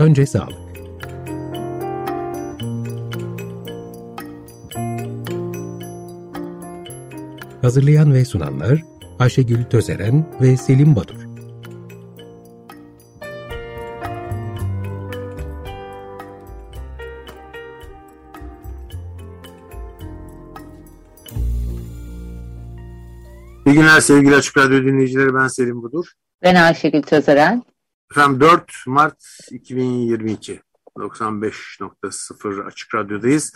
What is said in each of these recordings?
Önce sağlık. Hazırlayan ve sunanlar Ayşegül Tözeren ve Selim Badur. İyi günler sevgili Açık Radyo dinleyicileri. Ben Selim Budur. Ben Ayşegül Tözeren. Efendim 4 Mart 2022 95.0 Açık Radyo'dayız.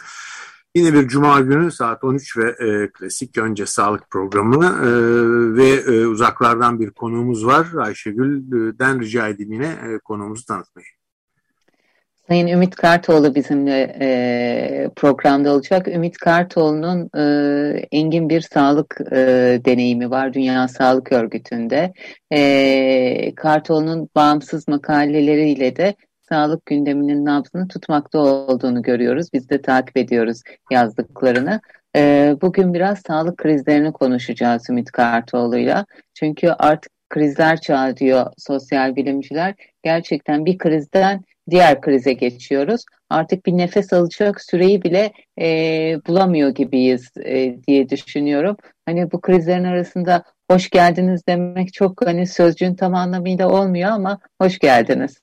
Yine bir cuma günü saat 13 ve e, klasik önce sağlık programı e, ve e, uzaklardan bir konuğumuz var. Ayşegül'den rica edeyim yine e, konuğumuzu tanıtmayı. Sayın Ümit Kartoğlu bizimle e, programda olacak. Ümit Kartoğlu'nun e, engin bir sağlık e, deneyimi var Dünya Sağlık Örgütü'nde. E, Kartoğlu'nun bağımsız makaleleriyle de sağlık gündeminin nabzını tutmakta olduğunu görüyoruz. Biz de takip ediyoruz yazdıklarını. E, bugün biraz sağlık krizlerini konuşacağız Ümit Kartoğlu'yla. Çünkü artık krizler çağı diyor sosyal bilimciler. Gerçekten bir krizden diğer krize geçiyoruz. Artık bir nefes alacak süreyi bile e, bulamıyor gibiyiz e, diye düşünüyorum. Hani bu krizlerin arasında hoş geldiniz demek çok hani sözcüğün tam anlamıyla olmuyor ama hoş geldiniz.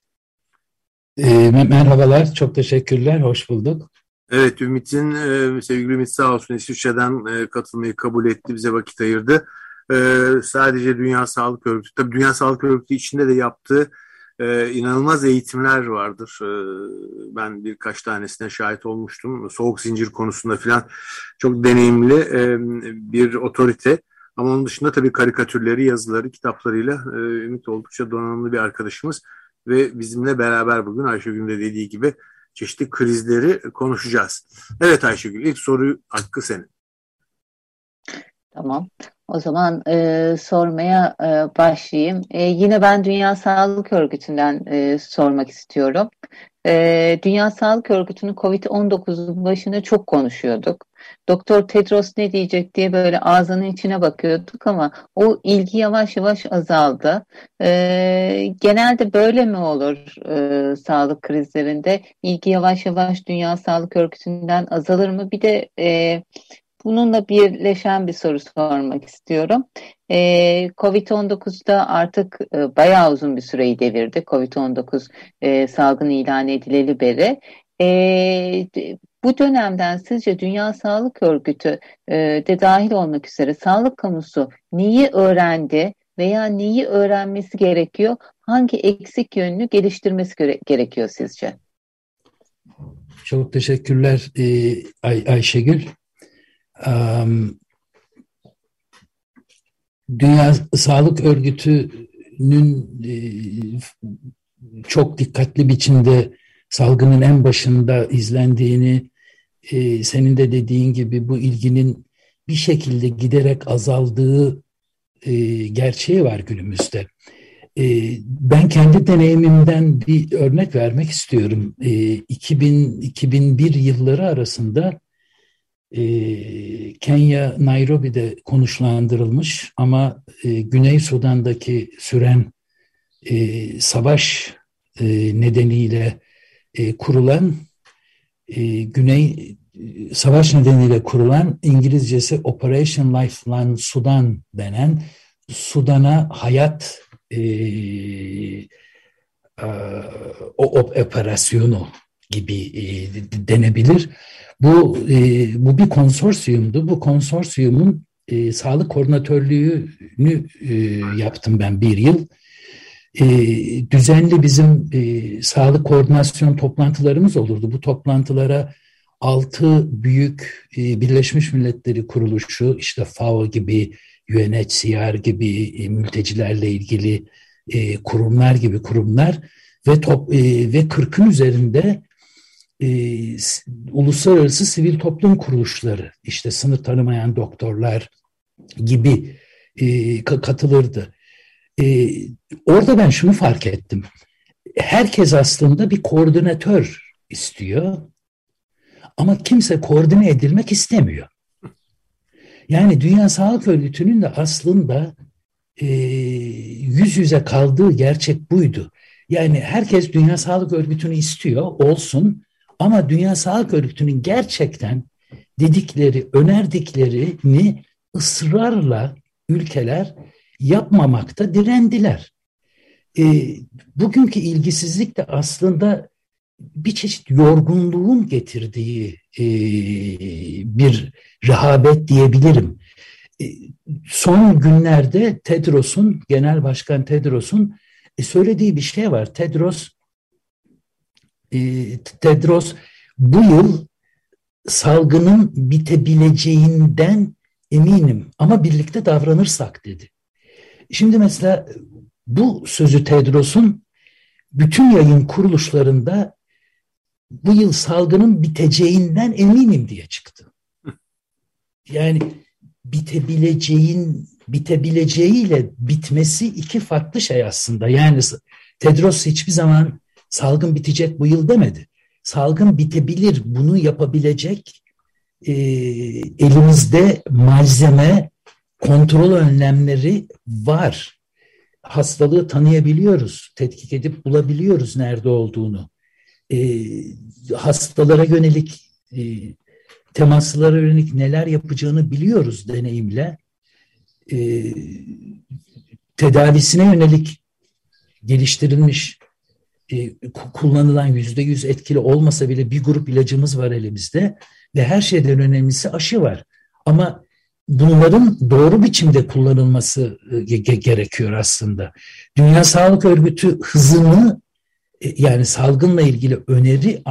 E, merhabalar, çok teşekkürler, hoş bulduk. Evet, Ümit'in, e, sevgili Ümit sağ olsun İsviçre'den e, katılmayı kabul etti, bize vakit ayırdı. E, sadece Dünya Sağlık Örgütü, tabii Dünya Sağlık Örgütü içinde de yaptığı e, inanılmaz eğitimler vardır. E, ben birkaç tanesine şahit olmuştum. Soğuk zincir konusunda falan çok deneyimli e, bir otorite. Ama onun dışında tabii karikatürleri, yazıları, kitaplarıyla e, Ümit oldukça donanımlı bir arkadaşımız. Ve bizimle beraber bugün Ayşegül'ün de dediği gibi çeşitli krizleri konuşacağız. Evet Ayşegül ilk soruyu hakkı senin. Tamam. O zaman e, sormaya e, başlayayım. E, yine ben Dünya Sağlık Örgütü'nden e, sormak istiyorum. E, Dünya Sağlık Örgütü'nün COVID-19'un başında çok konuşuyorduk. Doktor Tedros ne diyecek diye böyle ağzının içine bakıyorduk ama o ilgi yavaş yavaş azaldı. E, genelde böyle mi olur e, sağlık krizlerinde? İlgi yavaş yavaş Dünya Sağlık Örgütü'nden azalır mı? Bir de e, Bununla birleşen bir soru sormak istiyorum. Ee, Covid-19'da artık e, bayağı uzun bir süreyi devirdi. Covid-19 e, salgını ilan edileli beri. E, bu dönemden sizce Dünya Sağlık Örgütü e, de dahil olmak üzere sağlık kamusu neyi öğrendi veya neyi öğrenmesi gerekiyor? Hangi eksik yönünü geliştirmesi gere gerekiyor sizce? Çok teşekkürler e, Ay Ayşegül. Dünya Sağlık Örgütü'nün e, çok dikkatli biçimde salgının en başında izlendiğini, e, senin de dediğin gibi bu ilginin bir şekilde giderek azaldığı e, gerçeği var günümüzde. Ben kendi deneyimimden bir örnek vermek istiyorum. 2000-2001 yılları arasında e, Kenya Nairobi'de konuşlandırılmış ama e, Güney Sudan'daki süren e, savaş e, nedeniyle e, kurulan e, Güney savaş nedeniyle kurulan İngilizcesi Operation Lifeline Sudan denen Sudan'a hayat e, e, o operasyonu gibi e, denebilir. Bu e, bu bir konsorsiyumdu. Bu konsorsiyumun e, sağlık koordinatörlüğünü e, yaptım ben bir yıl. E, düzenli bizim e, sağlık koordinasyon toplantılarımız olurdu. Bu toplantılara altı büyük e, Birleşmiş Milletleri kuruluşu, işte FAO gibi, UNHCR gibi e, mültecilerle ilgili e, kurumlar gibi kurumlar ve top, e, ve 40'ın üzerinde e, uluslararası sivil toplum kuruluşları, işte sınır tanımayan doktorlar gibi e, katılırdı. E, orada ben şunu fark ettim. Herkes aslında bir koordinatör istiyor ama kimse koordine edilmek istemiyor. Yani Dünya Sağlık Örgütü'nün de aslında e, yüz yüze kaldığı gerçek buydu. Yani herkes Dünya Sağlık Örgütü'nü istiyor, olsun. Ama Dünya Sağlık Örgütü'nün gerçekten dedikleri, önerdiklerini ısrarla ülkeler yapmamakta direndiler. E, bugünkü ilgisizlik de aslında bir çeşit yorgunluğun getirdiği e, bir rehabet diyebilirim. E, son günlerde Tedros'un, Genel Başkan Tedros'un e, söylediği bir şey var. Tedros Tedros bu yıl salgının bitebileceğinden eminim ama birlikte davranırsak dedi. Şimdi mesela bu sözü Tedros'un bütün yayın kuruluşlarında bu yıl salgının biteceğinden eminim diye çıktı. Yani bitebileceğin bitebileceğiyle bitmesi iki farklı şey aslında. Yani Tedros hiçbir zaman salgın bitecek bu yıl demedi. Salgın bitebilir, bunu yapabilecek e, elimizde malzeme, kontrol önlemleri var. Hastalığı tanıyabiliyoruz, tetkik edip bulabiliyoruz nerede olduğunu. E, hastalara yönelik, e, temaslara yönelik neler yapacağını biliyoruz deneyimle. E, tedavisine yönelik geliştirilmiş e, kullanılan yüzde yüz etkili olmasa bile bir grup ilacımız var elimizde ve her şeyden önemlisi aşı var. Ama bunların doğru biçimde kullanılması e, gerekiyor aslında. Dünya Sağlık Örgütü hızını e, yani salgınla ilgili öneri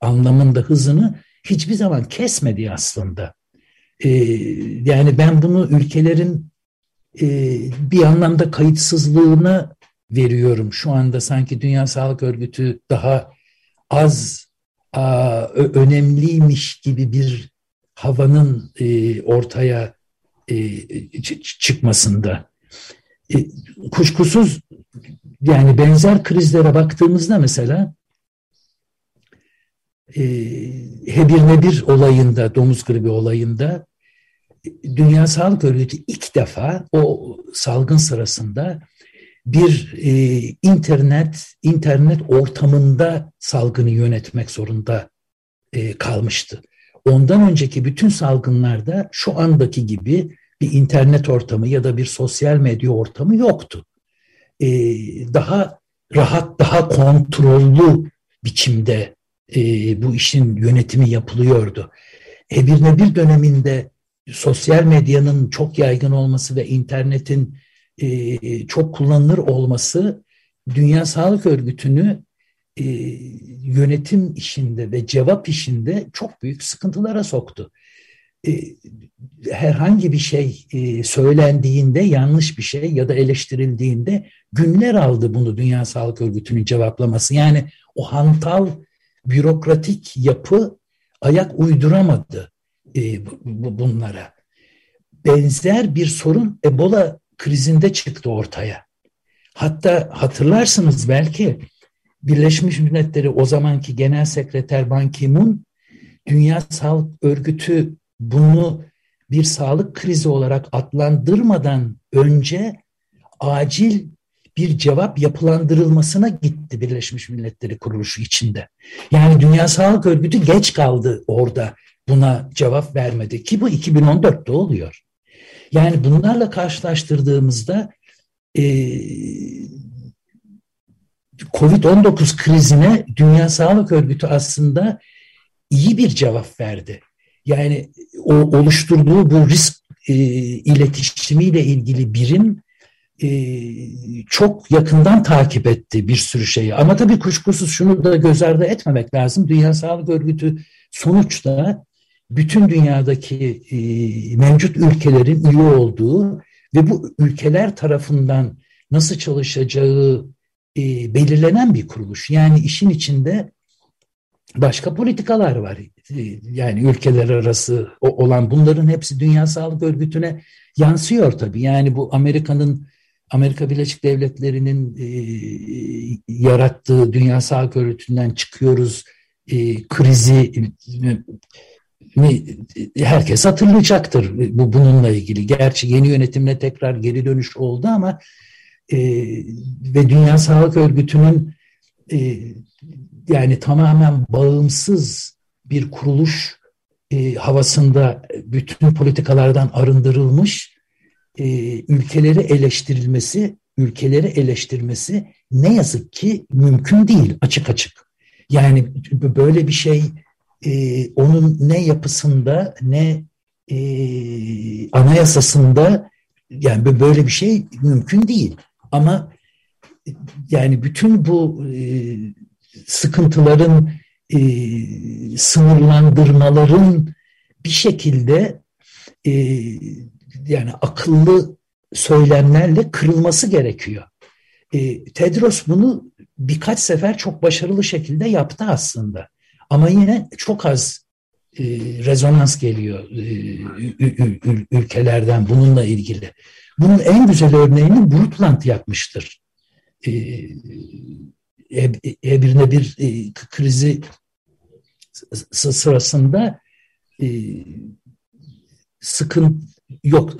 anlamında hızını hiçbir zaman kesmedi aslında. Yani ben bunu ülkelerin bir anlamda kayıtsızlığına veriyorum. Şu anda sanki Dünya Sağlık Örgütü daha az a, önemliymiş gibi bir havanın e, ortaya e, çıkmasında. E, kuşkusuz yani benzer krizlere baktığımızda mesela e, H1N1 olayında, domuz gribi olayında Dünya Sağlık Örgütü ilk defa o salgın sırasında bir e, internet internet ortamında salgını yönetmek zorunda e, kalmıştı. Ondan önceki bütün salgınlarda şu andaki gibi bir internet ortamı ya da bir sosyal medya ortamı yoktu. E, daha rahat, daha kontrollü biçimde e, bu işin yönetimi yapılıyordu. E1 döneminde sosyal medyanın çok yaygın olması ve internetin e, çok kullanılır olması Dünya Sağlık Örgütü'nü e, yönetim işinde ve cevap işinde çok büyük sıkıntılara soktu. E, herhangi bir şey e, söylendiğinde yanlış bir şey ya da eleştirildiğinde günler aldı bunu Dünya Sağlık Örgütü'nün cevaplaması. Yani o hantal bürokratik yapı ayak uyduramadı e, bu, bunlara. Benzer bir sorun Ebola krizinde çıktı ortaya. Hatta hatırlarsınız belki Birleşmiş Milletleri o zamanki Genel Sekreter Ban Ki-moon Dünya Sağlık Örgütü bunu bir sağlık krizi olarak adlandırmadan önce acil bir cevap yapılandırılmasına gitti Birleşmiş Milletleri kuruluşu içinde. Yani Dünya Sağlık Örgütü geç kaldı orada buna cevap vermedi ki bu 2014'te oluyor. Yani bunlarla karşılaştırdığımızda e, Covid-19 krizine Dünya Sağlık Örgütü aslında iyi bir cevap verdi. Yani o oluşturduğu bu risk e, iletişimiyle ilgili birim e, çok yakından takip etti bir sürü şeyi. Ama tabii kuşkusuz şunu da göz ardı etmemek lazım. Dünya Sağlık Örgütü sonuçta bütün dünyadaki e, mevcut ülkelerin üye olduğu ve bu ülkeler tarafından nasıl çalışacağı e, belirlenen bir kuruluş. Yani işin içinde başka politikalar var. E, yani ülkeler arası olan bunların hepsi Dünya Sağlık Örgütü'ne yansıyor tabii. Yani bu Amerika'nın Amerika Birleşik Devletleri'nin yarattığı Dünya Sağlık Örgütü'nden çıkıyoruz krizi herkes hatırlayacaktır bu bununla ilgili. Gerçi yeni yönetimle tekrar geri dönüş oldu ama e, ve Dünya Sağlık Örgütü'nün e, yani tamamen bağımsız bir kuruluş e, havasında bütün politikalardan arındırılmış e, ülkeleri eleştirilmesi, ülkeleri eleştirmesi ne yazık ki mümkün değil açık açık. Yani böyle bir şey e, onun ne yapısında ne e, anayasasında yani böyle bir şey mümkün değil. Ama yani bütün bu e, sıkıntıların e, sınırlandırmaların bir şekilde e, yani akıllı söylemlerle kırılması gerekiyor. E, Tedros bunu birkaç sefer çok başarılı şekilde yaptı aslında. Ama yine çok az e, rezonans geliyor e, ülkelerden bununla ilgili. Bunun en güzel örneğini Brundtland yapmıştır. E, E1'ne bir e, krizi sırasında e, sıkın yok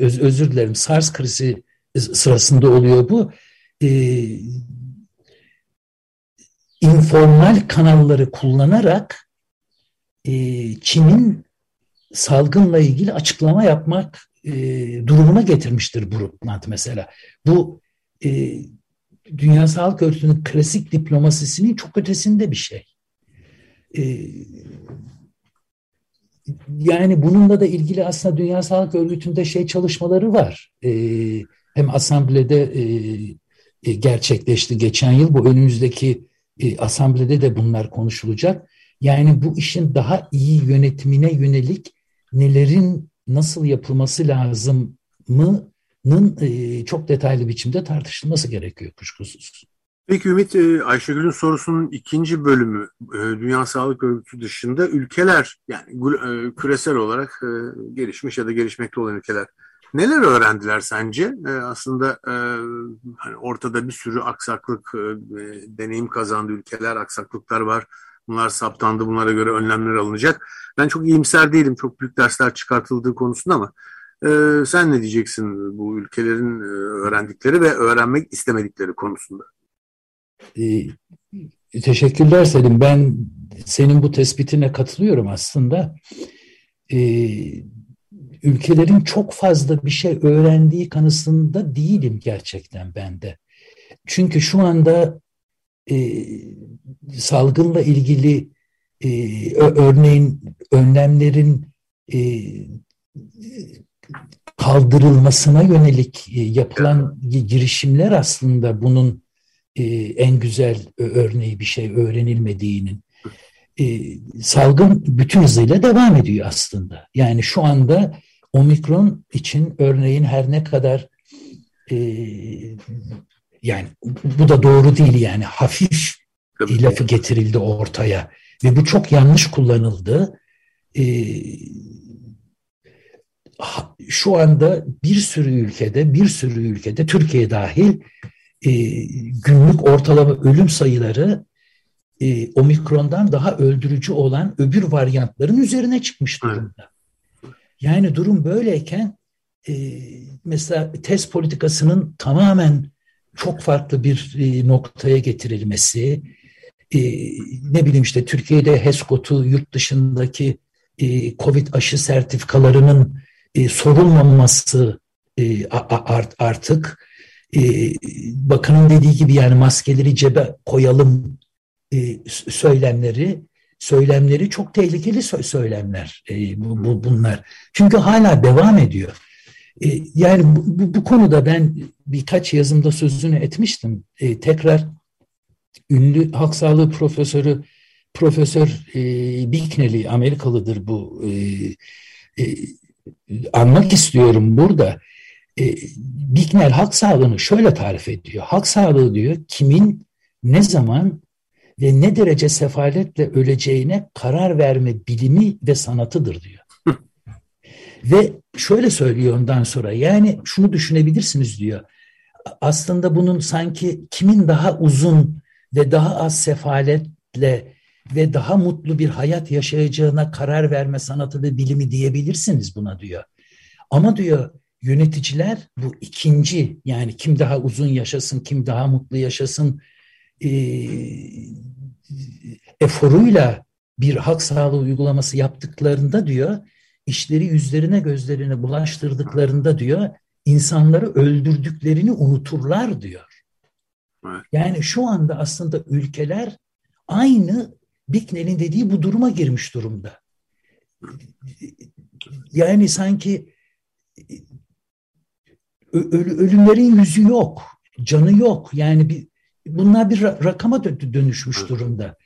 öz, özür dilerim SARS krizi sırasında oluyor bu. E, informal kanalları kullanarak e, Çin'in salgınla ilgili açıklama yapmak e, durumuna getirmiştir Brundtland mesela. Bu e, Dünya Sağlık Örgütü'nün klasik diplomasisinin çok ötesinde bir şey. E, yani bununla da ilgili aslında Dünya Sağlık Örgütü'nde şey çalışmaları var. E, hem asamblede e, e, gerçekleşti geçen yıl. Bu önümüzdeki e, asamblede de bunlar konuşulacak. Yani bu işin daha iyi yönetimine yönelik nelerin nasıl yapılması lazımının e, çok detaylı biçimde tartışılması gerekiyor kuşkusuz. Peki Ümit, e, Ayşegül'ün sorusunun ikinci bölümü Dünya Sağlık Örgütü dışında ülkeler yani küresel olarak gelişmiş ya da gelişmekte olan ülkeler neler öğrendiler sence? Aslında hani ortada bir sürü aksaklık, deneyim kazandı ülkeler, aksaklıklar var. Bunlar saptandı, bunlara göre önlemler alınacak. Ben çok iyimser değilim, çok büyük dersler çıkartıldığı konusunda ama sen ne diyeceksin bu ülkelerin öğrendikleri ve öğrenmek istemedikleri konusunda? E, teşekkürler Selim. Ben senin bu tespitine katılıyorum aslında. E, ülkelerin çok fazla bir şey öğrendiği kanısında değilim gerçekten ben de. Çünkü şu anda e, salgınla ilgili e, örneğin önlemlerin e, kaldırılmasına yönelik e, yapılan girişimler aslında bunun e, en güzel örneği bir şey öğrenilmediğinin. E, salgın bütün hızıyla devam ediyor aslında. Yani şu anda omikron için örneğin her ne kadar e, yani bu da doğru değil yani hafif Tabii. lafı getirildi ortaya ve bu çok yanlış kullanıldı. E, şu anda bir sürü ülkede, bir sürü ülkede, Türkiye dahil e, günlük ortalama ölüm sayıları e, omikrondan daha öldürücü olan öbür varyantların üzerine çıkmış durumda. Yani durum böyleyken e, mesela test politikasının tamamen çok farklı bir e, noktaya getirilmesi, e, ne bileyim işte Türkiye'de HESCOT'u yurt dışındaki e, COVID aşı sertifikalarının e, sorulmaması e, art, artık e, bakanın dediği gibi yani maskeleri cebe koyalım e, söylemleri söylemleri çok tehlikeli söylemler e, bu, bu, bunlar. Çünkü hala devam ediyor. E, yani bu, bu, bu konuda ben birkaç yazımda sözünü etmiştim. E, tekrar ünlü halk sağlığı profesörü Profesör e, Bicknell'i Amerikalıdır bu e, e, anmak istiyorum burada e, Bicknell halk sağlığını şöyle tarif ediyor. Halk sağlığı diyor kimin ne zaman ve ne derece sefaletle öleceğine karar verme bilimi ve sanatıdır diyor. ve şöyle söylüyor ondan sonra yani şunu düşünebilirsiniz diyor. Aslında bunun sanki kimin daha uzun ve daha az sefaletle ve daha mutlu bir hayat yaşayacağına karar verme sanatı ve bilimi diyebilirsiniz buna diyor. Ama diyor yöneticiler bu ikinci yani kim daha uzun yaşasın, kim daha mutlu yaşasın e, eforuyla bir hak sağlığı uygulaması yaptıklarında diyor, işleri yüzlerine gözlerine bulaştırdıklarında diyor, insanları öldürdüklerini unuturlar diyor. Yani şu anda aslında ülkeler aynı Bicknell'in dediği bu duruma girmiş durumda. Yani sanki ölümlerin yüzü yok, canı yok. Yani bir, bunlar bir rakama dönüşmüş durumda.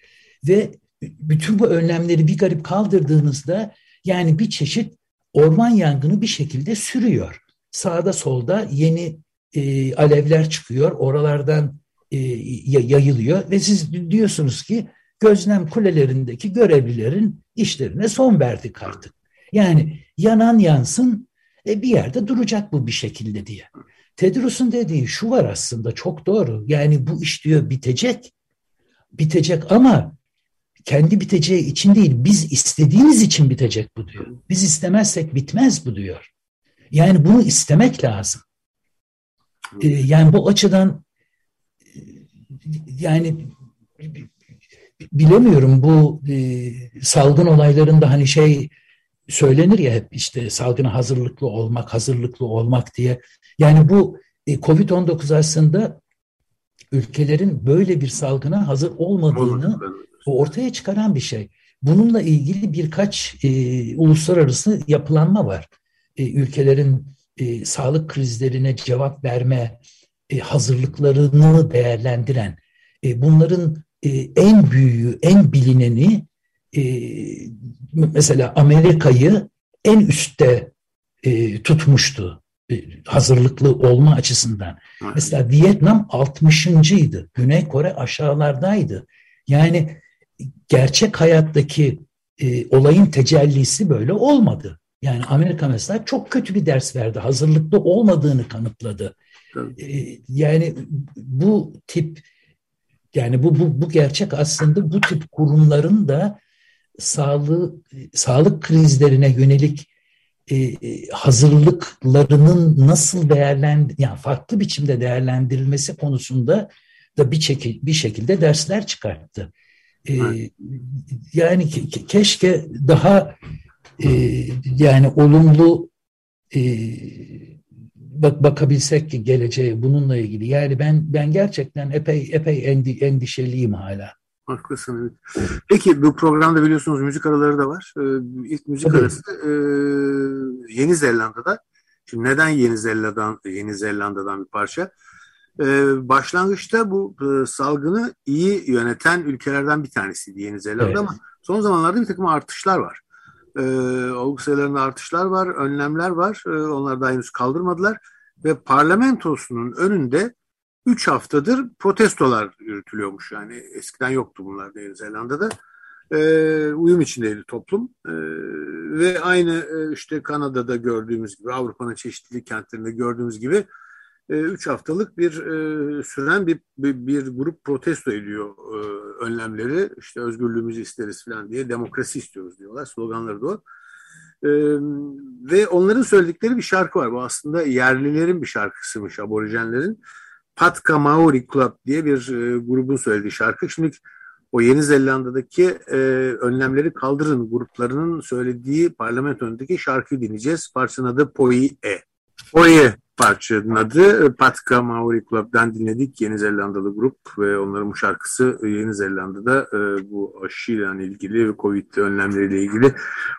Ve bütün bu önlemleri bir garip kaldırdığınızda yani bir çeşit orman yangını bir şekilde sürüyor. Sağda solda yeni e, alevler çıkıyor, oralardan e, yayılıyor ve siz diyorsunuz ki gözlem kulelerindeki görevlilerin işlerine son verdik artık. Yani yanan yansın e, bir yerde duracak bu bir şekilde diye. Tedros'un dediği şu var aslında çok doğru. Yani bu iş diyor bitecek. Bitecek ama kendi biteceği için değil biz istediğimiz için bitecek bu diyor. Biz istemezsek bitmez bu diyor. Yani bunu istemek lazım. Ee, yani bu açıdan yani bilemiyorum bu e, salgın olaylarında hani şey söylenir ya hep işte salgına hazırlıklı olmak, hazırlıklı olmak diye. Yani bu e, Covid-19 aslında ülkelerin böyle bir salgına hazır olmadığını ortaya çıkaran bir şey. Bununla ilgili birkaç e, uluslararası yapılanma var. E, ülkelerin e, sağlık krizlerine cevap verme e, hazırlıklarını değerlendiren, e, bunların e, en büyüğü, en bilineni e, mesela Amerika'yı en üstte e, tutmuştu e, hazırlıklı olma açısından. Mesela Vietnam 60.ydı. Güney Kore aşağılardaydı. Yani gerçek hayattaki e, olayın tecellisi böyle olmadı. Yani Amerika mesela çok kötü bir ders verdi. Hazırlıklı olmadığını kanıtladı. E, yani bu tip yani bu, bu, bu gerçek aslında bu tip kurumların da sağlık sağlık krizlerine yönelik e, hazırlıklarının nasıl değerlendir yani farklı biçimde değerlendirilmesi konusunda da bir, şekil, bir şekilde dersler çıkarttı. E, yani ke, keşke daha e, yani olumlu e, bak bakabilsek ki geleceğe bununla ilgili. Yani ben ben gerçekten epey epey endi, endişeliyim hala. Haklısın. Peki bu programda biliyorsunuz müzik araları da var. Ee, ilk müzik Tabii. arası e, Yeni Zelanda'da. Şimdi neden Yeni Zelanda'dan Yeni Zelanda'dan bir parça? Ee, başlangıçta bu e, salgını iyi yöneten ülkelerden bir tanesiydi Yeni Zelanda evet. ama son zamanlarda bir takım artışlar var. Ee, olgu sayılarında artışlar var, önlemler var. Ee, onlar da henüz kaldırmadılar ve parlamentosunun önünde 3 haftadır protestolar yürütülüyormuş. Yani eskiden yoktu bunlar Yeni Zelanda'da. Ee, uyum içindeydi toplum. Ee, ve aynı e, işte Kanada'da gördüğümüz gibi Avrupa'nın çeşitli kentlerinde gördüğümüz gibi 3 e, haftalık bir e, süren bir, bir, bir grup protesto ediyor e, önlemleri. İşte özgürlüğümüzü isteriz falan diye demokrasi istiyoruz diyorlar sloganları da o. E, ve onların söyledikleri bir şarkı var. Bu aslında yerlilerin bir şarkısıymış aborijenlerin Patka Maori Club diye bir e, grubun söylediği şarkı. Şimdi o Yeni Zelanda'daki e, önlemleri kaldırın gruplarının söylediği parlamento önündeki şarkıyı dinleyeceğiz. Parçanın adı Poi E. Poi parçanın adı Patka Maori Club'dan dinledik. Yeni Zelandalı grup ve onların bu şarkısı Yeni Zelanda'da e, bu aşıyla ilgili ve Covid önlemleriyle ilgili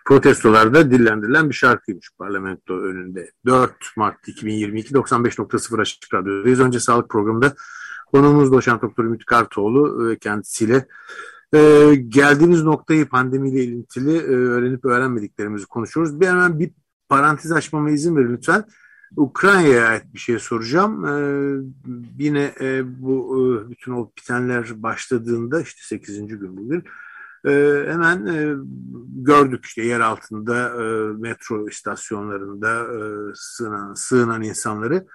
protestolarda dillendirilen bir şarkıymış parlamento önünde. 4 Mart 2022 95.0 Açık Radyo'dayız. Önce sağlık programında konuğumuz doçent doktor Ümit Kartoğlu ve kendisiyle e, geldiğimiz noktayı pandemiyle ilintili e, öğrenip öğrenmediklerimizi konuşuyoruz. Bir hemen bir parantez açmama izin verin lütfen. Ukrayna'ya ait bir şey soracağım. Ee, yine e, bu e, bütün o bitenler başladığında işte 8. gün bugün e, hemen e, gördük işte yer altında e, metro istasyonlarında e, sığınan, sığınan insanları.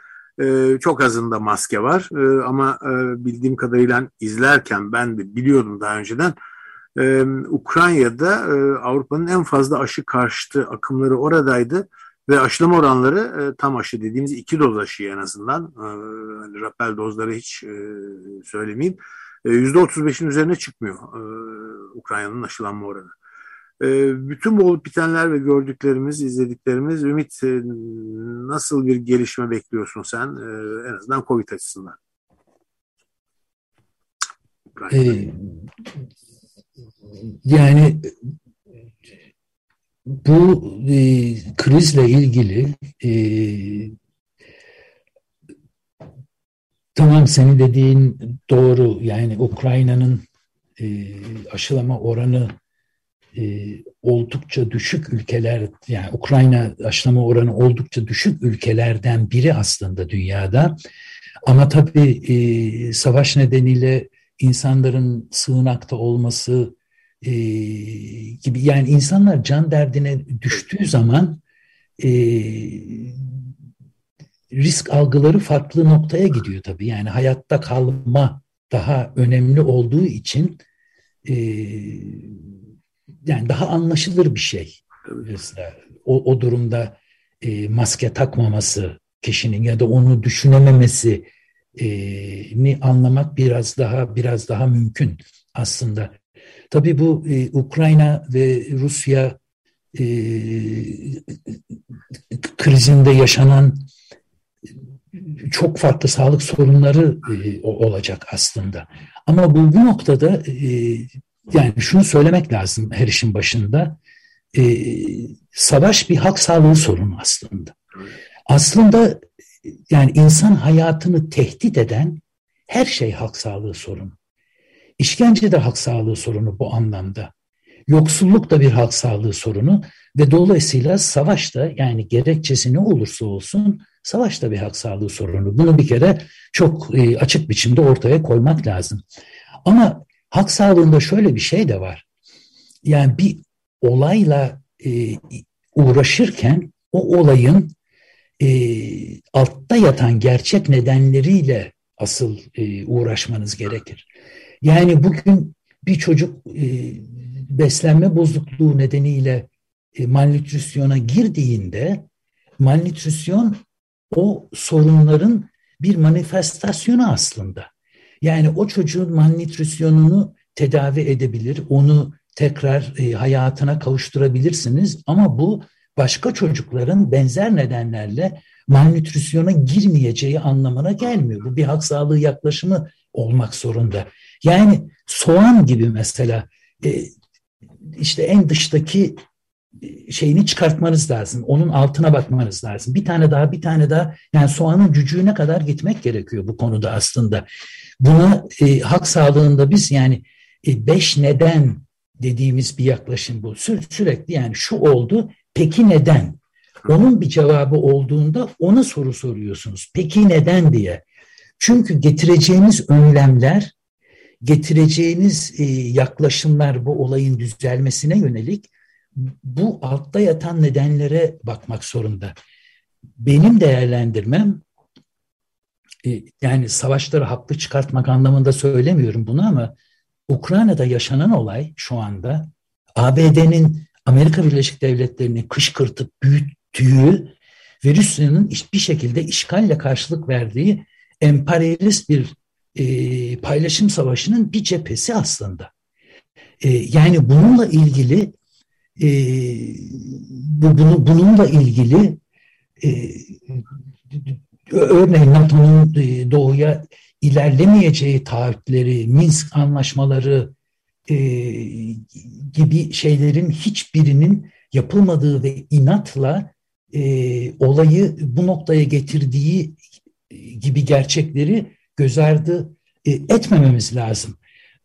E, çok azında maske var e, ama e, bildiğim kadarıyla izlerken ben de biliyordum daha önceden e, Ukrayna'da e, Avrupa'nın en fazla aşı karşıtı akımları oradaydı ve aşılama oranları e, tam aşı dediğimiz iki doz aşı en azından. E, hani rapel dozları hiç e, söylemeyeyim. %35'in üzerine çıkmıyor Ukrayna'nın aşılanma oranı. Bütün bu olup bitenler ve gördüklerimiz, izlediklerimiz Ümit nasıl bir gelişme bekliyorsun sen en azından Covid açısından? Ee, yani bu e, krizle ilgili e, tamam senin dediğin doğru. Yani Ukrayna'nın e, aşılama oranı e, oldukça düşük ülkeler yani Ukrayna aşılama oranı oldukça düşük ülkelerden biri aslında dünyada. Ama tabii e, savaş nedeniyle insanların sığınakta olması e, gibi yani insanlar can derdine düştüğü zaman e, risk algıları farklı noktaya gidiyor tabii. Yani hayatta kalma daha önemli olduğu için e, yani daha anlaşılır bir şey. Mesela o, o durumda e, maske takmaması kişinin ya da onu düşünememesi ni anlamak biraz daha biraz daha mümkün aslında. Tabii bu e, Ukrayna ve Rusya e, krizinde yaşanan çok farklı sağlık sorunları e, olacak aslında. Ama bu, bu noktada e, yani şunu söylemek lazım her işin başında. E, savaş bir halk sağlığı sorunu aslında. Aslında yani insan hayatını tehdit eden her şey halk sağlığı sorunu. İşkence de halk sağlığı sorunu bu anlamda. Yoksulluk da bir halk sağlığı sorunu ve dolayısıyla savaş da yani gerekçesi ne olursa olsun savaş da bir halk sağlığı sorunu. Bunu bir kere çok e, açık biçimde ortaya koymak lazım. Ama halk sağlığında şöyle bir şey de var. Yani bir olayla e, uğraşırken o olayın e, altta yatan gerçek nedenleriyle asıl uğraşmanız gerekir. Yani bugün bir çocuk e, beslenme bozukluğu nedeniyle e, malnütrisyona girdiğinde malnütrisyon o sorunların bir manifestasyonu aslında. Yani o çocuğun malnütrisyonunu tedavi edebilir, onu tekrar e, hayatına kavuşturabilirsiniz ama bu başka çocukların benzer nedenlerle malnütrisyona girmeyeceği anlamına gelmiyor. Bu bir hak sağlığı yaklaşımı olmak zorunda. Yani soğan gibi mesela e, işte en dıştaki e, şeyini çıkartmanız lazım. Onun altına bakmanız lazım. Bir tane daha, bir tane daha. Yani soğanın cücüğüne kadar gitmek gerekiyor bu konuda aslında. Buna e, hak sağlığında biz yani e, beş neden dediğimiz bir yaklaşım bu. Sü sürekli yani şu oldu, peki neden? Onun bir cevabı olduğunda ona soru soruyorsunuz. Peki neden diye. Çünkü getireceğiniz önlemler getireceğiniz e, yaklaşımlar bu olayın düzelmesine yönelik bu altta yatan nedenlere bakmak zorunda. Benim değerlendirmem e, yani savaşları haklı çıkartmak anlamında söylemiyorum bunu ama Ukrayna'da yaşanan olay şu anda ABD'nin Amerika Birleşik Devletleri'ni kışkırtıp büyüttüğü ve Rusya'nın bir şekilde işgalle karşılık verdiği emperyalist bir e, paylaşım savaşının bir cephesi aslında. E, yani bununla ilgili e, bu, bunu, bununla ilgili e, örneğin NATO'nun e, doğuya ilerlemeyeceği taahhütleri, Minsk anlaşmaları e, gibi şeylerin hiçbirinin yapılmadığı ve inatla e, olayı bu noktaya getirdiği gibi gerçekleri göz ardı e, etmememiz lazım.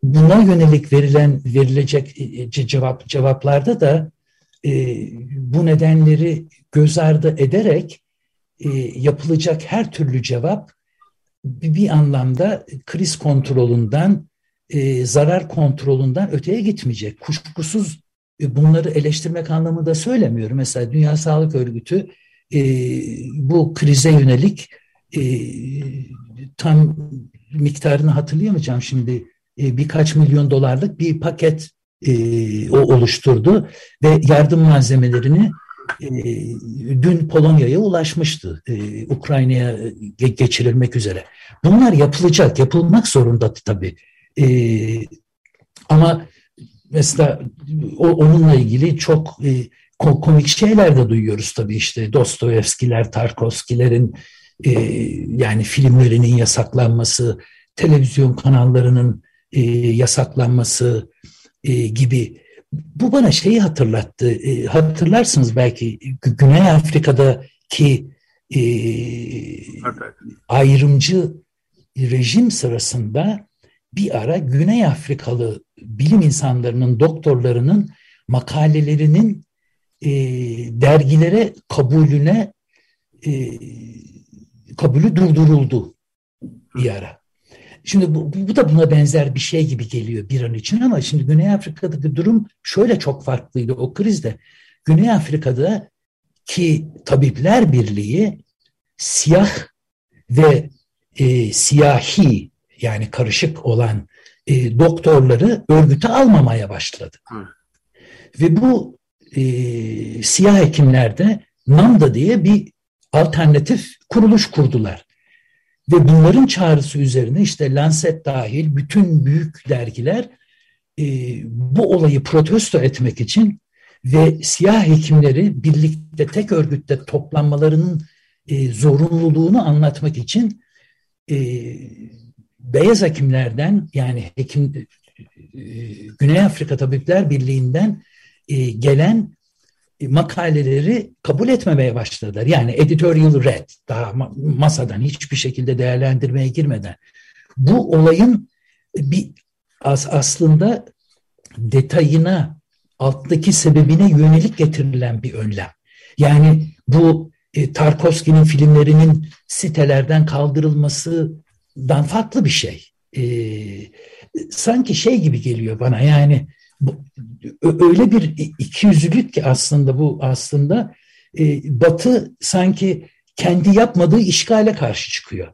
Buna yönelik verilen verilecek e, cevap cevaplarda da e, bu nedenleri göz ardı ederek yapılacak her türlü cevap bir anlamda kriz kontrolünden, zarar kontrolünden öteye gitmeyecek. Kuşkusuz bunları eleştirmek anlamında söylemiyorum. Mesela Dünya Sağlık Örgütü bu krize yönelik tam miktarını hatırlayamayacağım şimdi e, birkaç milyon dolarlık bir paket e, o oluşturdu ve yardım malzemelerini e, dün Polonya'ya ulaşmıştı e, Ukrayna'ya geçirilmek üzere. Bunlar yapılacak, yapılmak zorunda tabii. E, ama mesela o, onunla ilgili çok e, komik şeyler de duyuyoruz tabii işte Dostoyevskiler, Tarkovskilerin e, yani filmlerinin yasaklanması, televizyon kanallarının e, yasaklanması e, gibi. Bu bana şeyi hatırlattı. E, hatırlarsınız belki Güney Afrika'daki e, ayrımcı rejim sırasında bir ara Güney Afrikalı bilim insanlarının, doktorlarının makalelerinin e, dergilere kabulüne e, kabulü durduruldu bir ara. Şimdi bu, bu da buna benzer bir şey gibi geliyor bir an için ama şimdi Güney Afrika'daki durum şöyle çok farklıydı o krizde. Güney Afrika'da ki Tabipler Birliği siyah ve e, siyahi yani karışık olan e, doktorları örgüte almamaya başladı. Hı. Ve bu e, siyah hekimler de NAMDA diye bir alternatif kuruluş kurdular. Ve bunların çağrısı üzerine işte Lancet dahil bütün büyük dergiler e, bu olayı protesto etmek için ve siyah hekimleri birlikte tek örgütte toplanmalarının e, zorunluluğunu anlatmak için e, beyaz hekimlerden yani hekim e, Güney Afrika Tabipler Birliği'nden e, gelen makaleleri kabul etmemeye başladılar. Yani editorial red, daha masadan hiçbir şekilde değerlendirmeye girmeden. Bu olayın bir as aslında detayına, alttaki sebebine yönelik getirilen bir önlem. Yani bu e, Tarkovski'nin filmlerinin sitelerden kaldırılmasından farklı bir şey. E, sanki şey gibi geliyor bana yani öyle bir ikiyüzlülük ki aslında bu aslında e, Batı sanki kendi yapmadığı işgale karşı çıkıyor.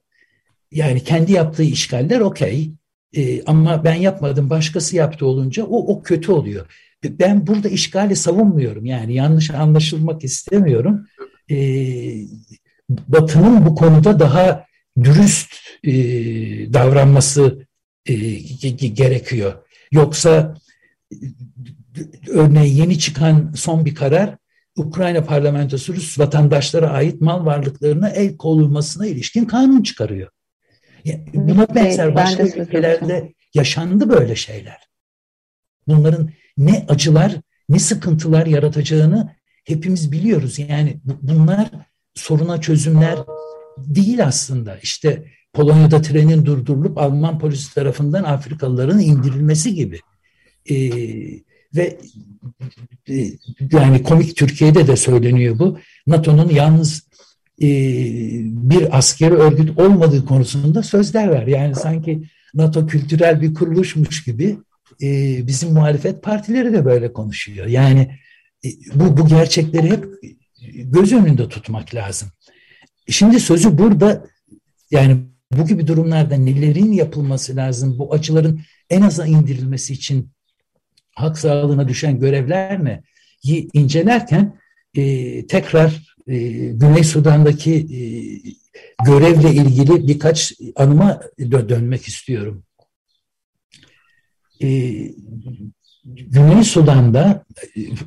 Yani kendi yaptığı işgaller okey e, ama ben yapmadım başkası yaptı olunca o, o kötü oluyor. Ben burada işgali savunmuyorum yani yanlış anlaşılmak istemiyorum. E, Batı'nın bu konuda daha dürüst davranması gerekiyor. Yoksa örneğin yeni çıkan son bir karar Ukrayna parlamentosu Rus vatandaşlara ait mal varlıklarına el konulmasına ilişkin kanun çıkarıyor. Yani buna benzer başka ülkelerde yaşandı böyle şeyler. Bunların ne acılar ne sıkıntılar yaratacağını hepimiz biliyoruz. Yani bunlar soruna çözümler değil aslında. İşte Polonya'da trenin durdurulup Alman polisi tarafından Afrikalıların indirilmesi gibi. E, ve e, yani komik Türkiye'de de söyleniyor bu. NATO'nun yalnız e, bir askeri örgüt olmadığı konusunda sözler var. Yani sanki NATO kültürel bir kuruluşmuş gibi e, bizim muhalefet partileri de böyle konuşuyor. Yani e, bu, bu gerçekleri hep göz önünde tutmak lazım. Şimdi sözü burada yani bu gibi durumlarda nelerin yapılması lazım, bu açıların en aza indirilmesi için hak sağlığına düşen görevler ne? incelerken e, tekrar e, Güney Sudan'daki e, görevle ilgili birkaç anıma dö dönmek istiyorum. E, Güney Sudan'da,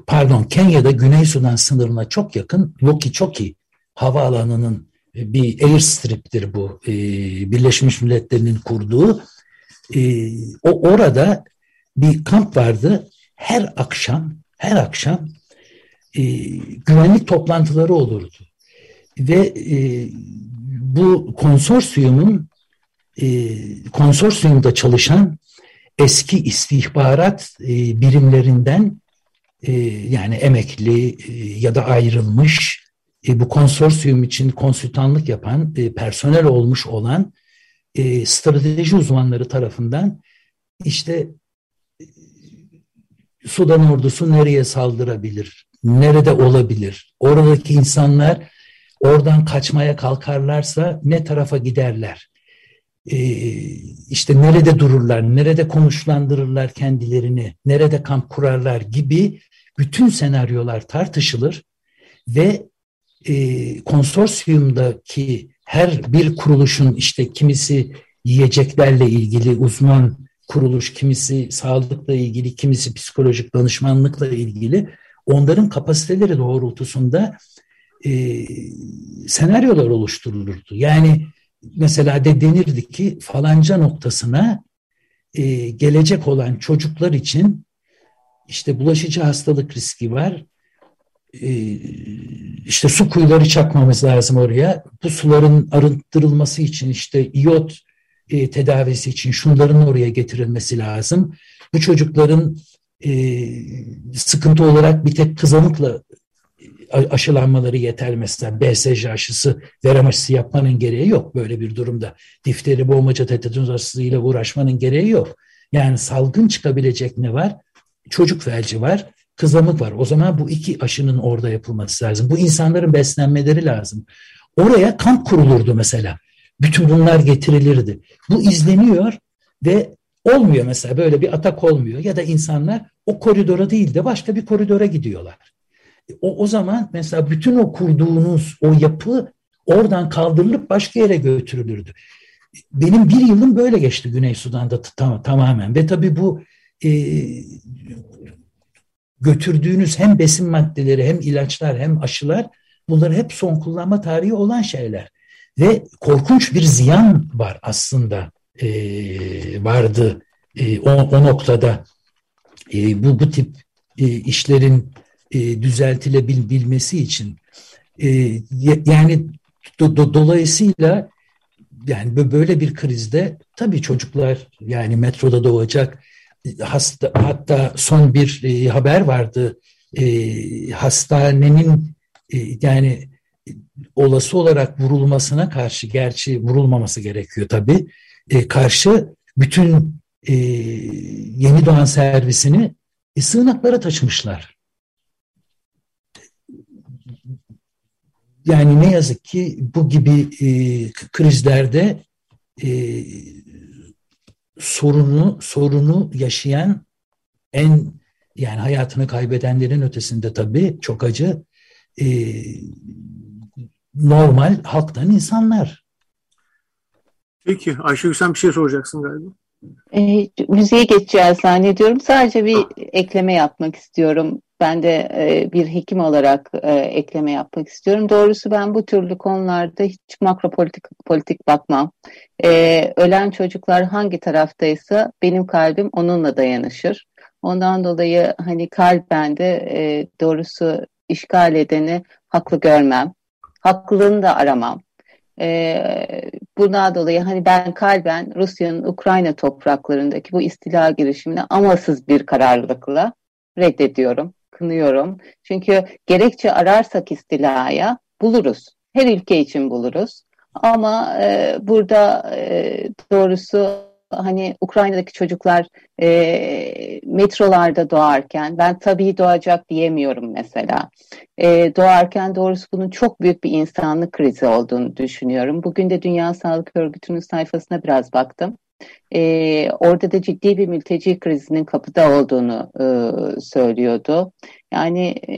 pardon Kenya'da Güney Sudan sınırına çok yakın Lokichoki havaalanının bir airstrip'tir bu. E, Birleşmiş Milletler'in kurduğu. E, o orada bir kamp vardı. Her akşam, her akşam e, güvenlik toplantıları olurdu. Ve e, bu konsorsiyumun e, konsorsiyumda çalışan eski istihbarat e, birimlerinden e, yani emekli e, ya da ayrılmış e, bu konsorsiyum için konsültanlık yapan e, personel olmuş olan e, strateji uzmanları tarafından işte Sudan ordusu nereye saldırabilir? Nerede olabilir? Oradaki insanlar oradan kaçmaya kalkarlarsa ne tarafa giderler? Ee, işte nerede dururlar, nerede konuşlandırırlar kendilerini, nerede kamp kurarlar gibi bütün senaryolar tartışılır ve e, konsorsiyumdaki her bir kuruluşun işte kimisi yiyeceklerle ilgili uzman kuruluş, kimisi sağlıkla ilgili, kimisi psikolojik danışmanlıkla ilgili onların kapasiteleri doğrultusunda e, senaryolar oluşturulurdu. Yani mesela de denirdi ki falanca noktasına e, gelecek olan çocuklar için işte bulaşıcı hastalık riski var. E, işte su kuyuları çakmamız lazım oraya. Bu suların arındırılması için işte iot e, tedavisi için şunların oraya getirilmesi lazım. Bu çocukların e, sıkıntı olarak bir tek kızamıkla aşılanmaları yeter mesela BSJ aşısı, verem aşısı yapmanın gereği yok böyle bir durumda. Difteri, boğmaca, tetanus aşısıyla uğraşmanın gereği yok. Yani salgın çıkabilecek ne var? Çocuk felci var, kızamık var. O zaman bu iki aşının orada yapılması lazım. Bu insanların beslenmeleri lazım. Oraya kamp kurulurdu mesela. Bütün bunlar getirilirdi. Bu izleniyor ve olmuyor mesela böyle bir atak olmuyor ya da insanlar o koridora değil de başka bir koridora gidiyorlar. O, o zaman mesela bütün o kurduğunuz o yapı oradan kaldırılıp başka yere götürülürdü. Benim bir yılım böyle geçti Güney Sudan'da tam, tamamen ve tabii bu e, götürdüğünüz hem besin maddeleri hem ilaçlar hem aşılar bunlar hep son kullanma tarihi olan şeyler. Ve korkunç bir ziyan var aslında e, vardı e, o, o noktada. E, bu bu tip e, işlerin e, düzeltilebilmesi için e, yani do, do, dolayısıyla yani böyle bir krizde tabii çocuklar yani metroda doğacak hasta hatta son bir e, haber vardı. E, hastanenin e, yani olası olarak vurulmasına karşı gerçi vurulmaması gerekiyor tabii e, karşı bütün e, yeni doğan servisini e, sığınaklara taşımışlar. Yani ne yazık ki bu gibi e, krizlerde e, sorunu sorunu yaşayan en yani hayatını kaybedenlerin ötesinde tabii çok acı e, normal halktan insanlar. Peki Ayşegül sen bir şey soracaksın galiba. E, müziğe geçeceğiz zannediyorum. Sadece bir ekleme yapmak istiyorum. Ben de e, bir hekim olarak e, ekleme yapmak istiyorum. Doğrusu ben bu türlü konularda hiç makro politik, politik bakmam. E, ölen çocuklar hangi taraftaysa benim kalbim onunla dayanışır. Ondan dolayı hani kalben de e, doğrusu işgal edeni haklı görmem. Haklılığını da aramam. E, buna dolayı hani ben kalben Rusya'nın Ukrayna topraklarındaki bu istila girişimini amasız bir kararlılıkla reddediyorum, kınıyorum. Çünkü gerekçe ararsak istilaya buluruz. Her ülke için buluruz. Ama e, burada e, doğrusu hani Ukrayna'daki çocuklar e, metrolarda doğarken ben tabii doğacak diyemiyorum mesela. E, doğarken doğrusu bunun çok büyük bir insanlık krizi olduğunu düşünüyorum. Bugün de Dünya Sağlık Örgütü'nün sayfasına biraz baktım. E, orada da ciddi bir mülteci krizinin kapıda olduğunu e, söylüyordu. Yani e,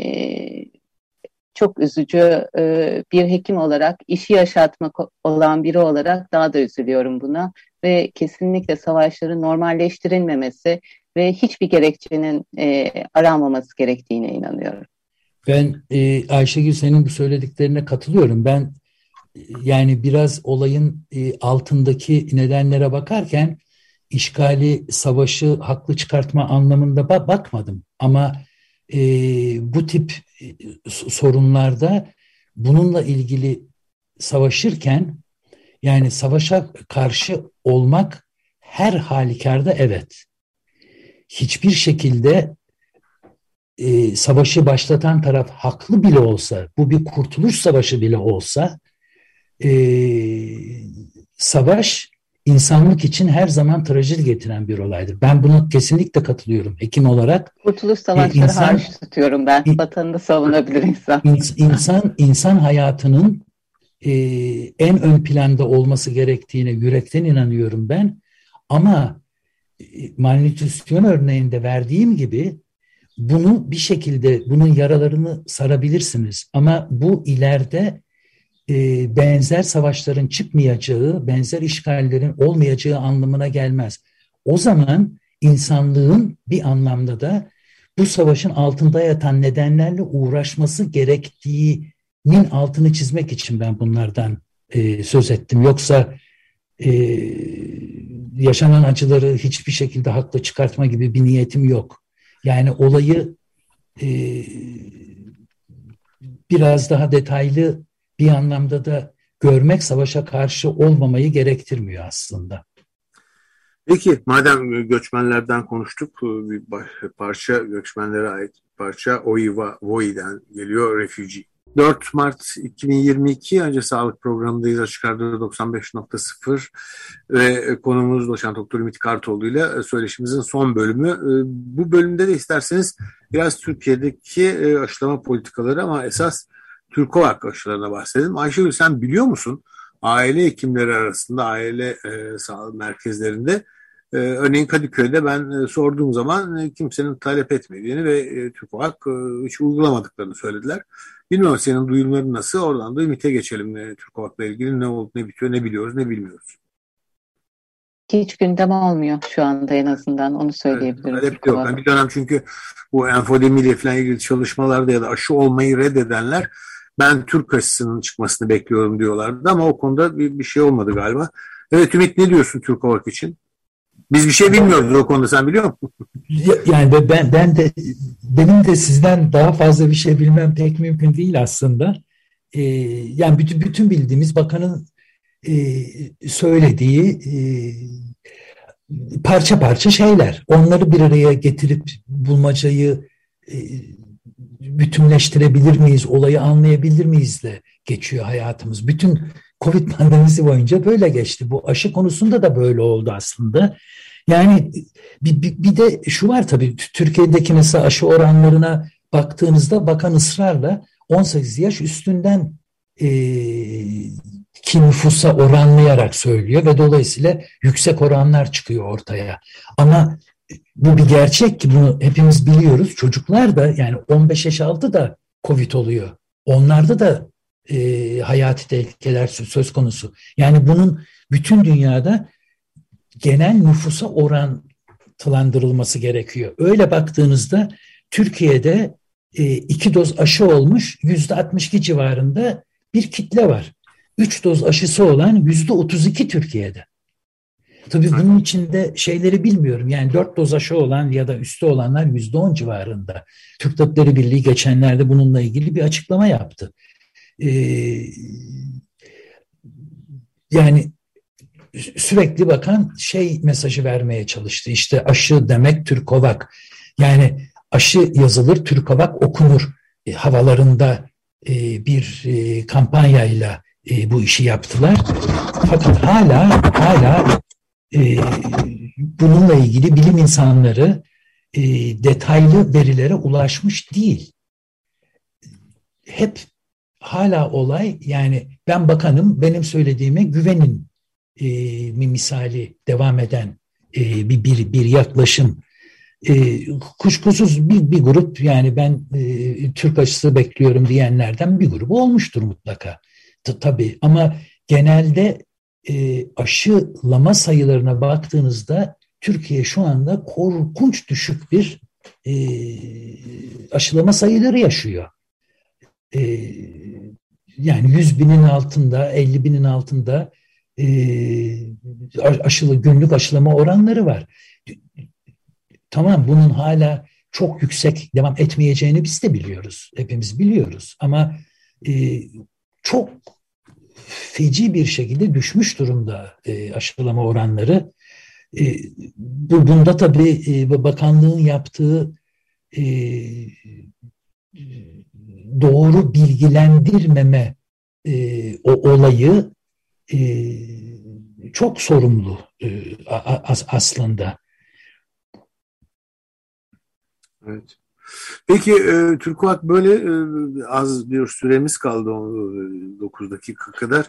çok üzücü e, bir hekim olarak işi yaşatmak olan biri olarak daha da üzülüyorum buna ve kesinlikle savaşların normalleştirilmemesi ve hiçbir gerekçenin e, aranmaması gerektiğine inanıyorum. Ben e, Ayşegül senin bu söylediklerine katılıyorum. Ben yani biraz olayın e, altındaki nedenlere bakarken işgali, savaşı haklı çıkartma anlamında ba- bakmadım. Ama e, bu tip e, sorunlarda bununla ilgili savaşırken yani savaşa karşı olmak her halükarda evet. Hiçbir şekilde e, savaşı başlatan taraf haklı bile olsa, bu bir kurtuluş savaşı bile olsa, e, savaş insanlık için her zaman trajedi getiren bir olaydır. Ben buna kesinlikle katılıyorum hekim olarak. Kurtuluş savaşları insan, hariç tutuyorum ben. Vatanını savunabilir insan. İnsan, insan hayatının e, en ön planda olması gerektiğine yürekten inanıyorum ben. Ama e, malnütrisyon örneğinde verdiğim gibi bunu bir şekilde bunun yaralarını sarabilirsiniz. Ama bu ileride e, benzer savaşların çıkmayacağı, benzer işgallerin olmayacağı anlamına gelmez. o zaman insanlığın bir anlamda da bu savaşın altında yatan nedenlerle uğraşması gerektiğinin altını çizmek için ben bunlardan e, söz ettim. Yoksa e, yaşanan acıları hiçbir şekilde haklı çıkartma gibi bir niyetim yok. Yani olayı e, biraz daha detaylı bir anlamda da görmek savaşa karşı olmamayı gerektirmiyor aslında. Peki madem göçmenlerden konuştuk bir parça göçmenlere ait parça Oiva Voi'den geliyor Refugee. 4 Mart 2022 önce sağlık programındayız açık radyo 95.0 ve konumuz doçent doktor Ümit Kartoğlu ile söyleşimizin son bölümü. Ee, bu bölümde de isterseniz biraz Türkiye'deki e, aşılama politikaları ama esas Türkovak aşılarına bahsedelim. Ayşegül sen biliyor musun aile hekimleri arasında aile e, sağlık merkezlerinde e, örneğin Kadıköy'de ben e, sorduğum zaman e, kimsenin talep etmediğini ve e, Türkovak e, hiç uygulamadıklarını söylediler. Bilmiyorum senin duyumların nasıl. Oradan da Ümit'e geçelim. E, Türk Havak'la ilgili ne oldu, ne bitiyor, ne biliyoruz, ne bilmiyoruz. Hiç gündem olmuyor şu anda en azından onu söyleyebilirim. Evet, yok. Yani bir dönem çünkü bu enfodemiyle falan ilgili çalışmalarda ya da aşı olmayı reddedenler ben Türk aşısının çıkmasını bekliyorum diyorlardı ama o konuda bir, bir şey olmadı galiba. Evet Ümit ne diyorsun Türk Havak için? Biz bir şey bilmiyoruz o konuda sen biliyor musun? Yani ben ben de benim de sizden daha fazla bir şey bilmem pek mümkün değil aslında. Ee, yani bütün bütün bildiğimiz bakanın e, söylediği e, parça parça şeyler. Onları bir araya getirip bulmacayı e, bütünleştirebilir miyiz, olayı anlayabilir miyiz de geçiyor hayatımız. Bütün Covid pandemisi boyunca böyle geçti. Bu aşı konusunda da böyle oldu aslında. Yani bir, bir, bir de şu var tabii Türkiye'deki mesela aşı oranlarına baktığınızda bakan ısrarla 18 yaş üstünden e, ki nüfusa oranlayarak söylüyor ve dolayısıyla yüksek oranlar çıkıyor ortaya. Ama bu bir gerçek ki bunu hepimiz biliyoruz. Çocuklar da yani 15 yaş altı da Covid oluyor. Onlarda da e, hayati tehlikeler söz konusu. Yani bunun bütün dünyada genel nüfusa orantılandırılması gerekiyor. Öyle baktığınızda Türkiye'de e, iki doz aşı olmuş yüzde 62 civarında bir kitle var. Üç doz aşısı olan yüzde 32 Türkiye'de. Tabii bunun içinde şeyleri bilmiyorum. Yani dört doz aşı olan ya da üstü olanlar yüzde on civarında. Türk Tabipleri Birliği geçenlerde bununla ilgili bir açıklama yaptı. Ee, yani sürekli bakan şey mesajı vermeye çalıştı. İşte aşı demek Türkovak. Yani aşı yazılır, Türkovak okunur e, havalarında e, bir e, kampanyayla e, bu işi yaptılar. Fakat hala hala e, bununla ilgili bilim insanları e, detaylı verilere ulaşmış değil. Hep hala olay yani ben bakanım benim söylediğime güvenin e, mi misali devam eden e, bir, bir, bir yaklaşım. E, kuşkusuz bir, bir grup yani ben e, Türk aşısı bekliyorum diyenlerden bir grup olmuştur mutlaka. T tabii ama genelde e, aşılama sayılarına baktığınızda Türkiye şu anda korkunç düşük bir e, aşılama sayıları yaşıyor. E, yani 100 binin altında, 50 binin altında aşılı günlük aşılama oranları var. Tamam bunun hala çok yüksek devam etmeyeceğini biz de biliyoruz. Hepimiz biliyoruz. Ama e, çok feci bir şekilde düşmüş durumda e, aşılama oranları. E, bu, bunda tabii e, bakanlığın yaptığı e, doğru bilgilendirmeme e, o olayı çok sorumlu e, as, aslında. Evet. Peki e, Türkvak böyle e, az bir süremiz kaldı 9 dakika kadar.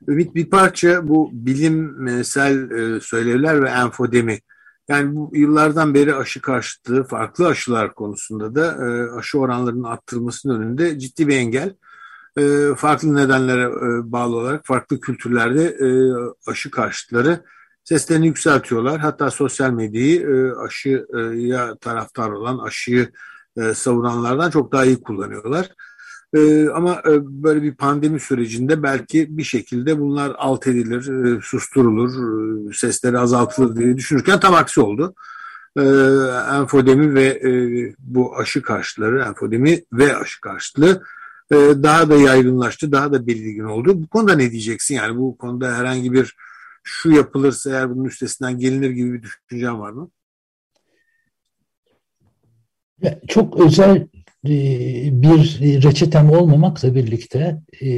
Bir, bir parça bu bilimsel e, söylevler ve enfodemi. Yani bu yıllardan beri aşı karşıtlığı, farklı aşılar konusunda da e, aşı oranlarının arttırılmasının önünde ciddi bir engel. E, farklı nedenlere e, bağlı olarak farklı kültürlerde e, aşı karşıtları seslerini yükseltiyorlar. Hatta sosyal medyayı e, aşıya taraftar olan, aşıyı savunanlardan çok daha iyi kullanıyorlar. Ama böyle bir pandemi sürecinde belki bir şekilde bunlar alt edilir, susturulur, sesleri azaltılır diye düşünürken tam aksi oldu. Enfodemi ve bu aşı karşıtları, enfodemi ve aşı karşıtlığı e, daha da yaygınlaştı, daha da belirgin oldu. Bu konuda ne diyeceksin? Yani bu konuda herhangi bir şu yapılırsa eğer bunun üstesinden gelinir gibi bir düşüncen var mı? Çok özel e, bir reçetem olmamakla birlikte e,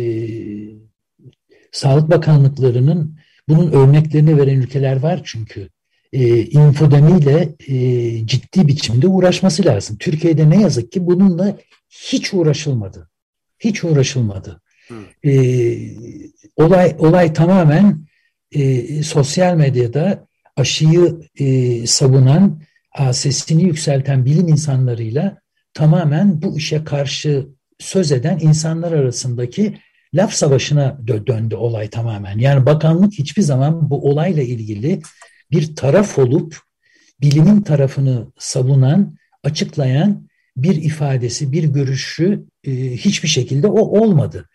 Sağlık Bakanlıklarının bunun örneklerini veren ülkeler var çünkü. E, infodemiyle e, ciddi biçimde uğraşması lazım. Türkiye'de ne yazık ki bununla hiç uğraşılmadı. Hiç uğraşılmadı. E, olay olay tamamen e, sosyal medyada aşıyı e, savunan, sesini yükselten bilim insanlarıyla tamamen bu işe karşı söz eden insanlar arasındaki laf savaşına döndü olay tamamen. Yani bakanlık hiçbir zaman bu olayla ilgili bir taraf olup bilimin tarafını savunan, açıklayan bir ifadesi, bir görüşü e, hiçbir şekilde o olmadı.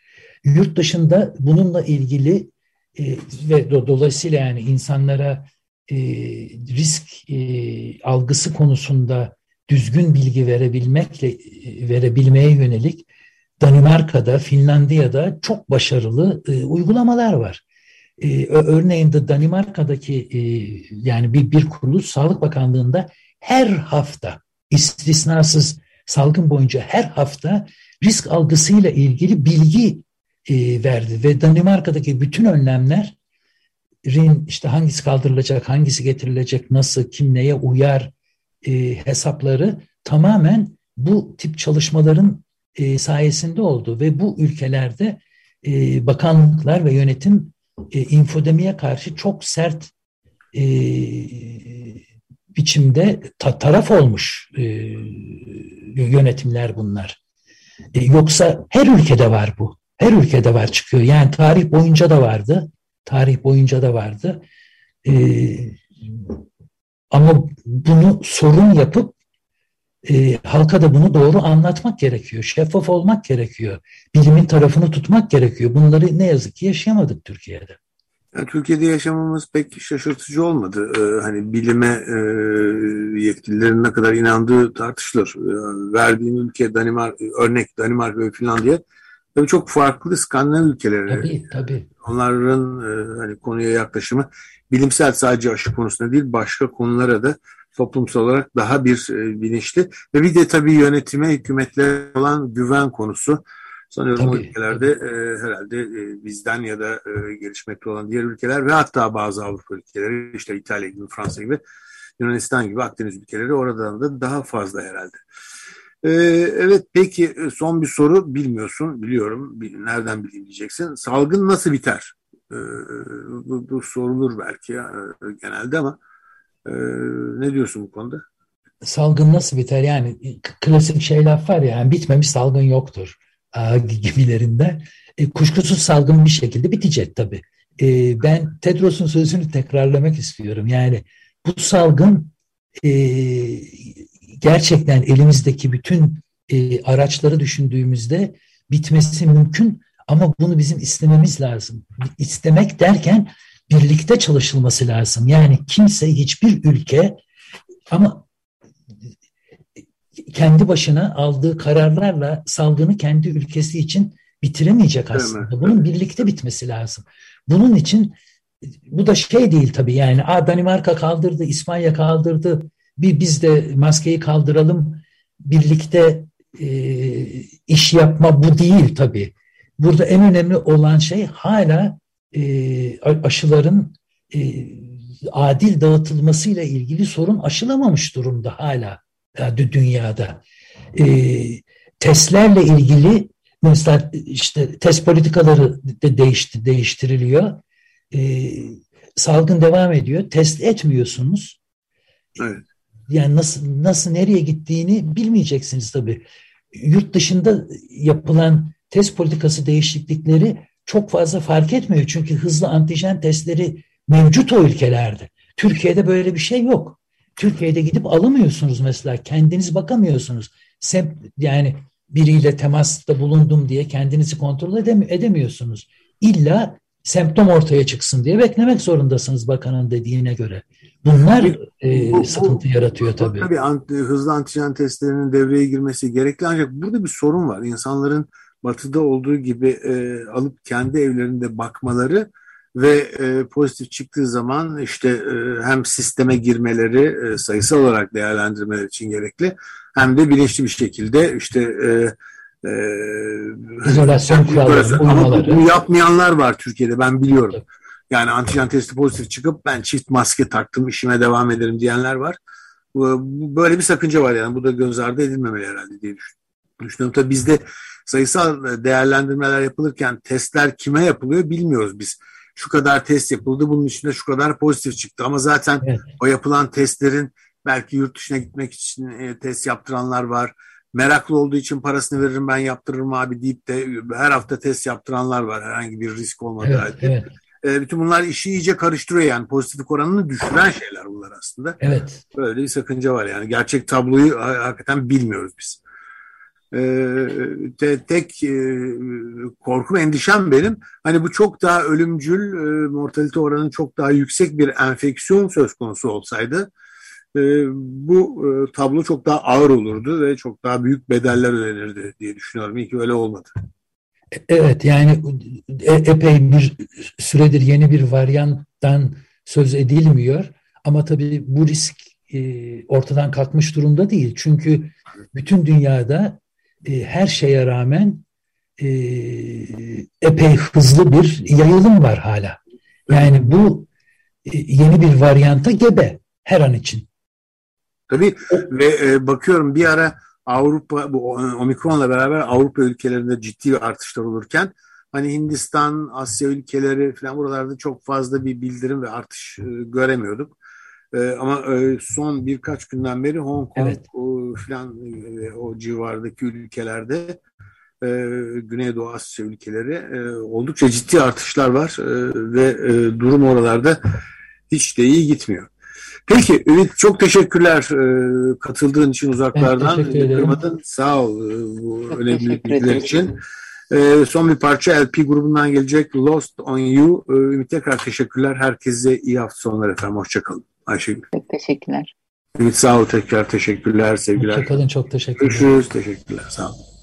Yurt dışında bununla ilgili e, ve do, dolayısıyla yani insanlara e, risk e, algısı konusunda düzgün bilgi verebilmekle e, verebilmeye yönelik Danimarka'da, Finlandiya'da çok başarılı e, uygulamalar var. E, örneğin de Danimarka'daki e, yani bir, bir kuruluş Sağlık Bakanlığı'nda her hafta istisnasız salgın boyunca her hafta risk algısıyla ilgili bilgi e, verdi. Ve Danimarka'daki bütün önlemlerin işte hangisi kaldırılacak, hangisi getirilecek, nasıl, kim neye uyar e, hesapları tamamen bu tip çalışmaların e, sayesinde oldu. Ve bu ülkelerde e, bakanlıklar ve yönetim e, infodemiye karşı çok sert e, biçimde ta, taraf olmuş e, yönetimler bunlar. E, yoksa her ülkede var bu. Her ülkede var çıkıyor. Yani tarih boyunca da vardı. Tarih boyunca da vardı. Ee, ama bunu sorun yapıp e, halka da bunu doğru anlatmak gerekiyor. Şeffaf olmak gerekiyor. Bilimin tarafını tutmak gerekiyor. Bunları ne yazık ki yaşayamadık Türkiye'de. Yani Türkiye'de yaşamamız pek şaşırtıcı olmadı. Ee, hani bilime e, yetkililerin ne kadar inandığı tartışılır. Ee, verdiğim ülke Danimarka, örnek Danimarka ve Finlandiya Tabii çok farklı Skandinav ülkeleri. Tabii, tabii. Onların e, hani konuya yaklaşımı bilimsel sadece aşı konusunda değil başka konulara da toplumsal olarak daha bir e, bilinçli ve bir de tabii yönetime, hükümetlere olan güven konusu. Sanıyorum tabii, o ülkelerde tabii. E, herhalde e, bizden ya da e, gelişmekte olan diğer ülkeler ve hatta bazı Avrupa ülkeleri işte İtalya gibi, Fransa gibi, Yunanistan gibi Akdeniz ülkeleri oradan da daha fazla herhalde. Ee, evet peki e, son bir soru bilmiyorsun biliyorum nereden bileyim diyeceksin. Salgın nasıl biter? Ee, bu, bu sorulur belki e, genelde ama e, ne diyorsun bu konuda? Salgın nasıl biter? Yani klasik şey laf var ya yani bitmemiş salgın yoktur gibilerinde. E, kuşkusuz salgın bir şekilde bitecek tabii. E, ben Tedros'un sözünü tekrarlamak istiyorum. Yani bu salgın e, gerçekten elimizdeki bütün e, araçları düşündüğümüzde bitmesi mümkün ama bunu bizim istememiz lazım. İstemek derken birlikte çalışılması lazım. Yani kimse hiçbir ülke ama kendi başına aldığı kararlarla salgını kendi ülkesi için bitiremeyecek aslında. Bunun birlikte bitmesi lazım. Bunun için bu da şey değil tabii yani A Danimarka kaldırdı, İspanya kaldırdı, bir biz de maskeyi kaldıralım birlikte e, iş yapma bu değil tabii. Burada en önemli olan şey hala e, aşıların e, adil dağıtılmasıyla ilgili sorun aşılamamış durumda hala dünyada. E, testlerle ilgili mesela işte test politikaları de değişti, değiştiriliyor. E, salgın devam ediyor. Test etmiyorsunuz. Evet yani nasıl nasıl nereye gittiğini bilmeyeceksiniz tabii. Yurt dışında yapılan test politikası değişiklikleri çok fazla fark etmiyor. Çünkü hızlı antijen testleri mevcut o ülkelerde. Türkiye'de böyle bir şey yok. Türkiye'de gidip alamıyorsunuz mesela. Kendiniz bakamıyorsunuz. Sem yani biriyle temasta bulundum diye kendinizi kontrol edemi edemiyorsunuz. İlla semptom ortaya çıksın diye beklemek zorundasınız bakanın dediğine göre. Bunlar e, bu, sıkıntı bu, yaratıyor tabii. Tabii anti, hızlı antijen testlerinin devreye girmesi gerekli ancak burada bir sorun var. İnsanların batıda olduğu gibi e, alıp kendi evlerinde bakmaları ve e, pozitif çıktığı zaman işte e, hem sisteme girmeleri e, sayısal olarak değerlendirmeler için gerekli hem de bilinçli bir şekilde işte e, e, izolasyon kuralları, ama bunu yapmayanlar var Türkiye'de ben biliyorum. Yani antijen testi pozitif çıkıp ben çift maske taktım işime devam ederim diyenler var. Böyle bir sakınca var yani bu da göz ardı edilmemeli herhalde diye düşünüyorum. Tabii bizde sayısal değerlendirmeler yapılırken testler kime yapılıyor bilmiyoruz biz şu kadar test yapıldı bunun içinde şu kadar pozitif çıktı ama zaten evet. o yapılan testlerin belki yurt dışına gitmek için e, test yaptıranlar var. Meraklı olduğu için parasını veririm ben yaptırırım abi deyip de her hafta test yaptıranlar var herhangi bir risk olmadığı evet, halde. Evet. E, bütün bunlar işi iyice karıştırıyor yani pozitiflik oranını düşüren şeyler bunlar aslında. Evet. Böyle bir sakınca var yani gerçek tabloyu hakikaten bilmiyoruz biz. E, tek e, korkum endişem benim hani bu çok daha ölümcül e, mortalite oranının çok daha yüksek bir enfeksiyon söz konusu olsaydı e, bu e, tablo çok daha ağır olurdu ve çok daha büyük bedeller ödenirdi diye düşünüyorum. İyi ki öyle olmadı. Evet yani e, epey bir süredir yeni bir varyanttan söz edilmiyor ama tabii bu risk e, ortadan kalkmış durumda değil. Çünkü bütün dünyada e, her şeye rağmen e, epey hızlı bir yayılım var hala. Yani bu e, yeni bir varyanta gebe her an için. Tabii ve e, bakıyorum bir ara Avrupa bu omikronla beraber Avrupa ülkelerinde ciddi artışlar olurken hani Hindistan, Asya ülkeleri falan buralarda çok fazla bir bildirim ve artış e, göremiyorduk. E, ama e, son birkaç günden beri Hong Kong evet. o, falan e, o civardaki ülkelerde e, Güneydoğu Asya ülkeleri e, oldukça ciddi artışlar var e, ve e, durum oralarda hiç de iyi gitmiyor. Peki Ümit çok teşekkürler e, katıldığın için uzaklardan. Ederim. Sağ ol e, bu önemli bilgiler için. E, son bir parça LP grubundan gelecek Lost on You. E, Ümit tekrar teşekkürler. Herkese iyi hafta sonları efendim. Hoşçakalın. Ayşegül. Çok teşekkürler. Ümit sağ ol tekrar teşekkürler sevgiler. Hoşçakalın çok teşekkürler. Görüşürüz teşekkürler sağ olun.